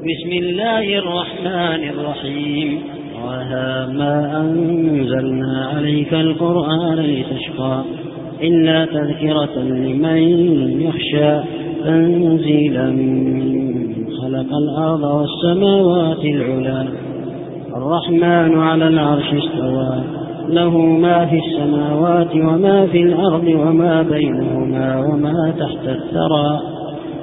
بسم الله الرحمن الرحيم. وها ما أنزلنا عليك القرآن لتشقى. إلا تذكرة لمن يخشى تنزيلا خلق الأرض والسماوات العلا الرحمن على العرش استوى. له ما في السماوات وما في الأرض وما بينهما وما تحت الثرى.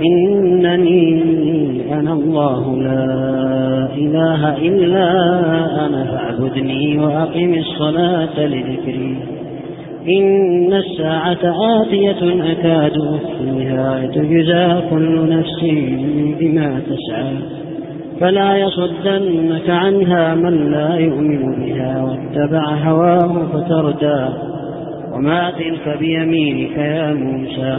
إنني أنا الله لا إله إلا أنا فاعبدني وأقم الصلاة لذكري. إن الساعة آتية أكاد أخفيها تجزى كل نفس بما تسعى. فلا يصدنك عنها من لا يؤمن بها واتبع هواه فتردى. وما تلك بيمينك يا موسى.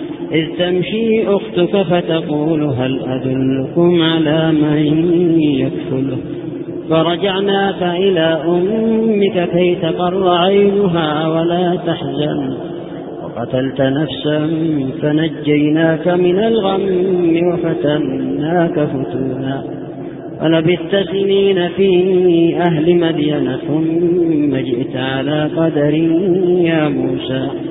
إذ تمشي أختك فتقول هل أدلكم على من يكفله؟ فرجعناك إلى أمك كي تقر عينها ولا تحزن. وقتلت نفسا فنجيناك من الغم وفتناك فتونا. ولبثت سنين في أهل مدين ثم جئت على قدر يا موسى.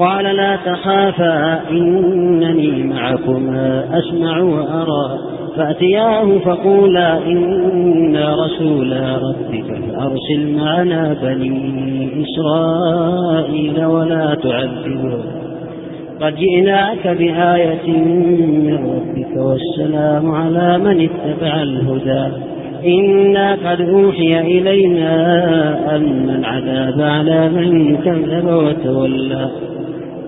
قال لا تخافا إنني معكما أسمع وأرى فأتياه فقولا إنا رسولا ربك فأرسل معنا بني إسرائيل ولا تعذبهم قد جئناك بآية من ربك والسلام على من اتبع الهدى. إنا قد أوحي إلينا أن العذاب على من كذب وتولى.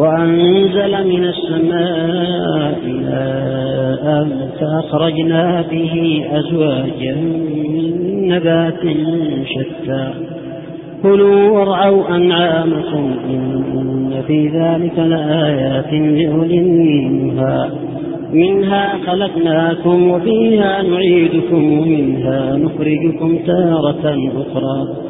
وأنزل من السماء ماء فأخرجنا به أزواجا من نبات شتى. كلوا وارعوا أنعامكم إن في ذلك لآيات لأولي منها خلقناكم وفيها نعيدكم ومنها نخرجكم تارة أخرى.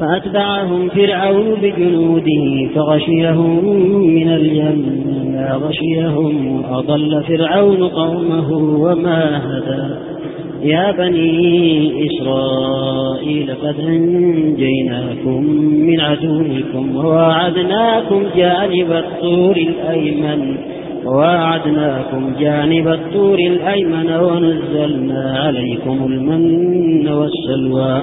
فأتبعهم فرعون بجنوده فغشيهم من اليم ما غشيهم وأضل فرعون قومه وما هدى. يا بني إسرائيل قد أنجيناكم من عدوكم وواعدناكم جانب الطور الأيمن وواعدناكم جانب الطور الأيمن ونزلنا عليكم المن والسلوى.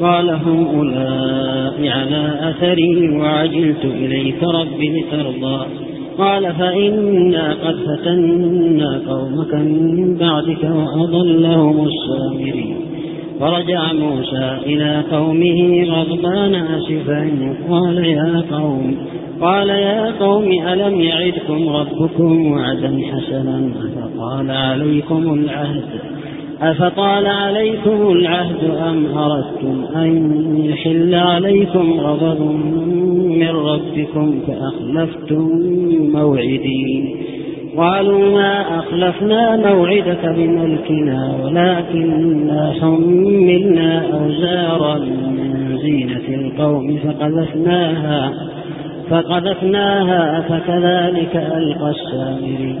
قال هم أولئك على أثري وعجلت إليك رب لترضى. قال فإنا قد فتنا قومك من بعدك وأضلهم السامرين فرجع موسى إلى قومه غضبان أسفا قال يا قوم قال يا قوم ألم يعدكم ربكم وعدا حسنا؟ فقال عليكم العهد. أفطال عليكم العهد أم أردتم أن يحل عليكم غضب من ربكم فأخلفتم موعدي قالوا ما أخلفنا موعدك بملكنا ولكننا حملنا أوزارا من زينة القوم فقذفناها فقذفناها فكذلك ألقى السامرين.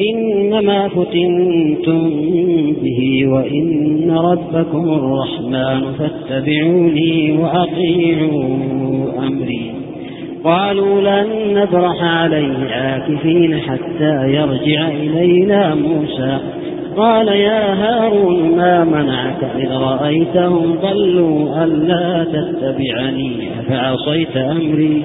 إنما فتنتم به وإن ربكم الرحمن فاتبعوني وأطيعوا أمري. قالوا لن نبرح عليه عاكفين حتى يرجع إلينا موسى. قال يا هارون ما منعك إذ رأيتهم ضلوا ألا تتبعني أفعصيت أمري؟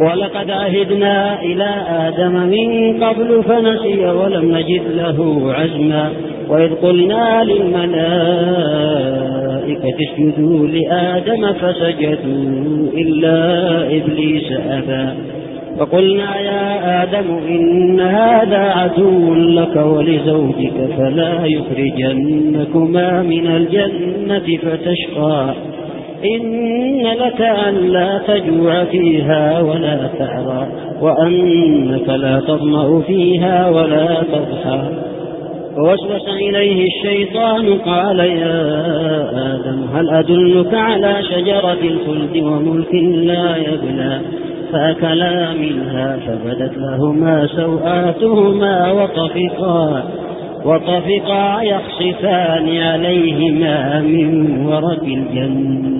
ولقد عهدنا إلى آدم من قبل فنسي ولم نجد له عزما. وإذ قلنا للملائكة اسجدوا لآدم فسجدوا إلا إبليس أبى. فقلنا يا آدم إن هذا عدو لك ولزوجك فلا يخرجنكما من الجنة فتشقى. إن لك أن لا تجوع فيها ولا تعرى وأنك لا تظمأ فيها ولا تضحى. فوسوس إليه الشيطان قال يا آدم هل أدلك على شجرة الخلد وملك لا يبلى؟ فأكلا منها فبدت لهما سوآتهما وطفقا وطفقا يخصفان عليهما من ورق الجنة.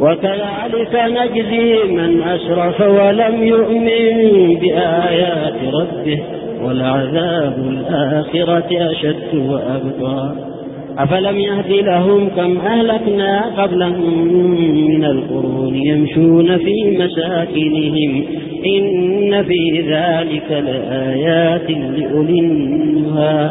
وكذلك نجزي من أسرف ولم يؤمن بآيات ربه ولعذاب الآخرة أشد وأبقى. أفلم يهد لهم كم أهلكنا قبلهم من القرون يمشون في مساكنهم. إن في ذلك لآيات لأولي النهى.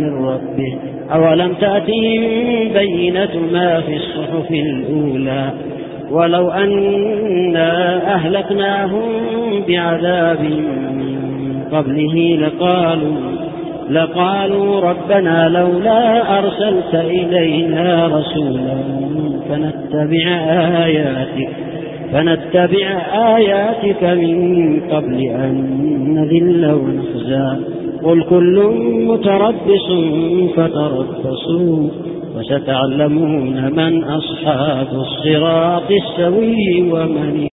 من ربه. أولم تأتهم بينة ما في الصحف الأولى؟ ولو أنا أهلكناهم بعذاب قبله لقالوا لقالوا ربنا لولا أرسلت إلينا رسولا فنتبع آياتك. فنتبع آياتك من قبل أن نذل ونخزى. قل كل متربص فتربصوا وستعلمون من أصحاب الصراط السوي ومن